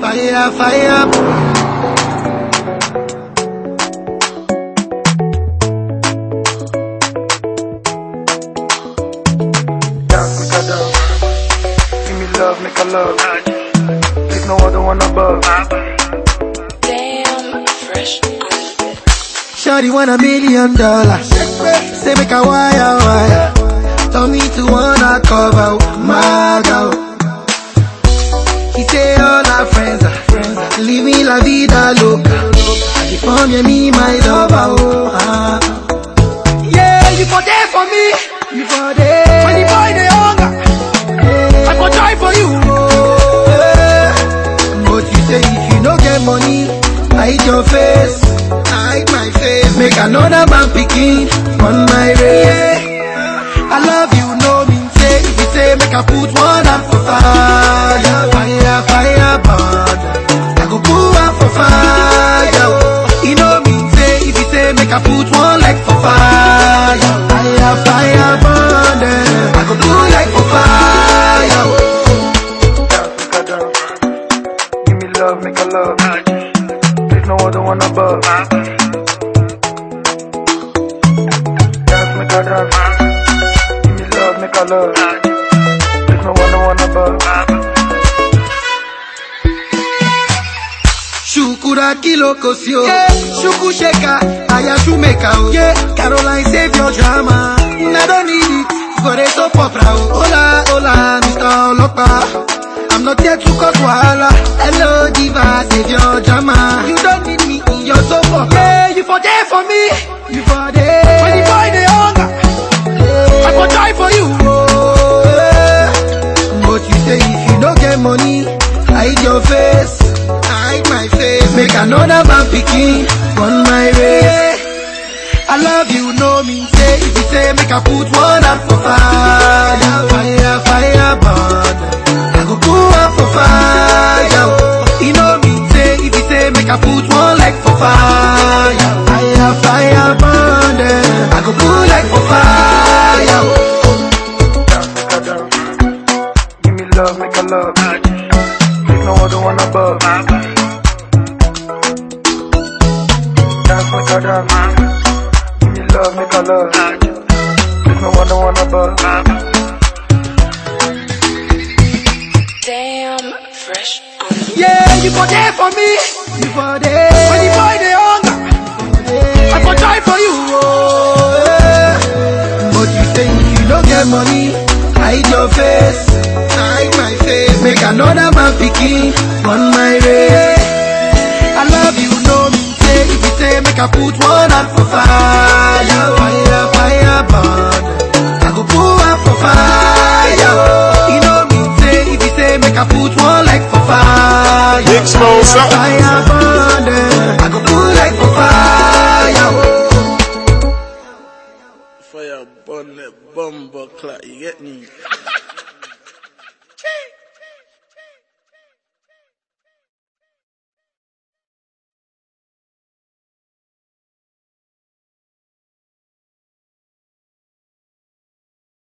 Fire, fire. Dance, make a dance. Give me love, make a love. There's no other one above. Damn, fresh on the bit. Shawty want a million dollars. Say make a wire, wire. Tell me to wanna cover my girl. Vida loca. She you, me my lover, oh. ah. Yeah, you for there for me. You for there. When the boy they hunger, I for try for you. Oh, yeah. But you say if you no get money, hide your face, hide my face. Make another man picking on my way. I love you, no mean say. If you say make I put one up for fire, no other one above. Dance, make a dance. Give me love, make a love. There's no other one above. Shukura kilo kosio yeah. Shuku sheka, aya shumeka oh. yeah. Caroline save your drama I don't need it, for the soap opera oh. Hola, hola, Mr. Olopa I'm not here to cause wahala Hello diva, save your drama for there for me You for there When the boy they hunger I for die for you oh, yeah. But you say if you don't get money, hide your face, hide my face. Make another man picking on my way. I love you, no mean say. If you say make I put one up for fire, fire, fire, burn. I go put one for fire. No other one above. Dance, make a dance. Give me love, make a love. There's no other one above. Damn, fresh on the bit. Yeah, you for there for me. You for there. When the boy they hunger, I for die for you. Oh, yeah. But you say if you don't get money, hide your face, another man picking on my way. I love you, no mean say. If you say make I put one out for fire, fire, fire, burn. I go put one for fire. You know mean say. If you say make I put one like for fire. Big Fire burn. I go put like for fire. oh. Fire burn that bumper clock, you get me?